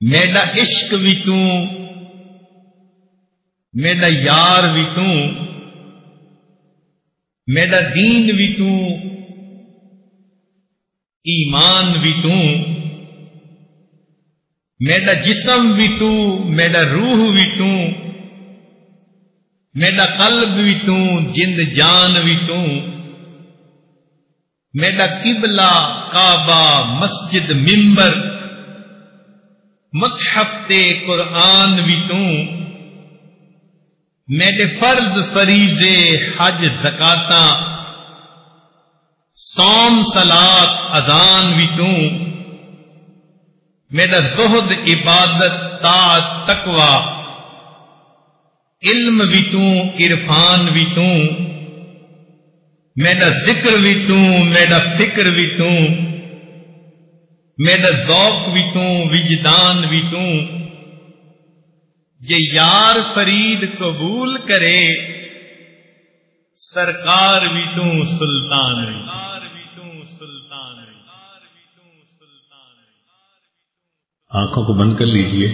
میڈا عشق بھی تو میڈا یار بھی تو میڈا دین بھی تو، ایمان بھی تو میڈا جسم بھی تو میڈا روح بھی تو میڈا قلب بھی تو، جند جان بھی تو میڈا قبلہ کعبہ، مسجد ممبر مصحف تے قرآن بھی تو۔ میرے فرض فریضے حج زکاتا سوم سلاد اذان بھی تو۔ میرا زہد، عبادت تا تکوا علم بھی تو، عرفان بھی تو۔ میرا ذکر بھی تو میرا فکر بھی تو۔ میرا ذوق بھی تو وجدان بھی تو یہ یار فرید قبول کرے، سرکار بھی تو سلطان بھی آنکھوں کو بند کر لیجیے،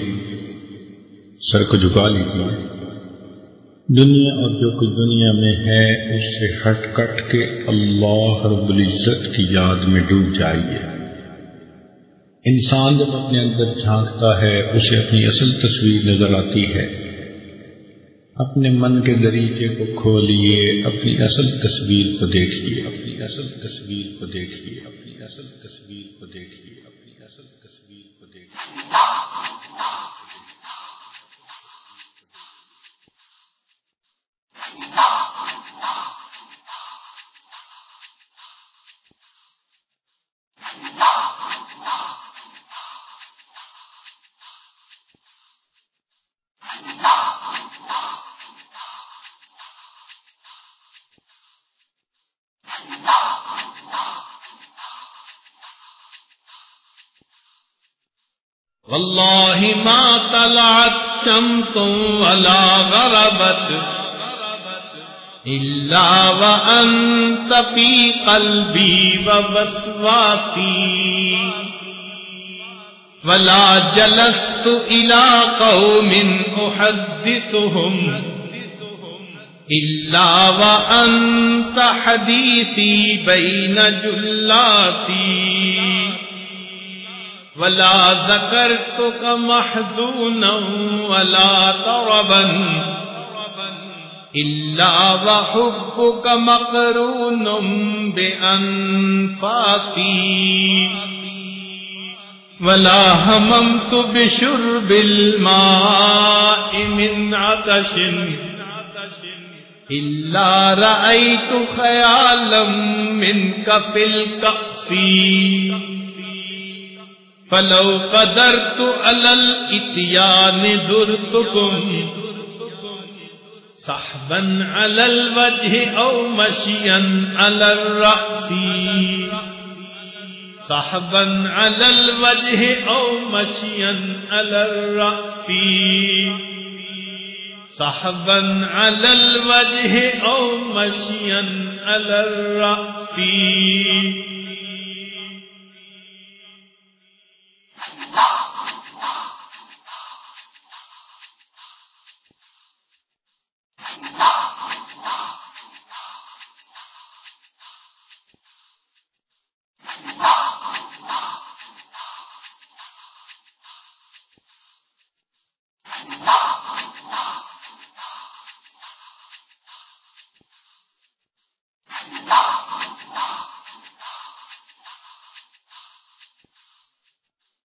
سر کو جھکا لیجیے۔ دنیا اور جو کچھ دنیا میں ہے، اس سے ہٹ کٹ کے اللہ رب العزت کی یاد میں ڈوب جائیے۔ انسان جب اپنے اندر جھانکتا ہے، اسے اپنی اصل تصویر نظر آتی ہے۔ اپنے من کے دریچے کو کھولئے اپنی اصل تصویر کو دیکھیے، اپنی اصل تصویر کو دیکھیے، اپنی اصل تصویر کو دیکھیے، اپنی اصل تصویر کو دیکھیے۔ والله ما طلعت شمس ولا غربت إلا وأنت في قلبي ووسواسي ولا جلست إلى قوم أحدثهم إلا وأنت حديثي بين جلاتي ولا ذكرتك محزونا ولا طربا إلا وحبك مقرون بأنفاسي ولا هممت بشرب الماء من عطش إلا رأيت خيالا منك في الكأس فلو قدرت على الاتيان زرتكم صحبا على الوجه او مشيا على الرأس. صحبا على الوجه او مشيا على الرأس. صحبا على الوجه او مشيا على الرأس.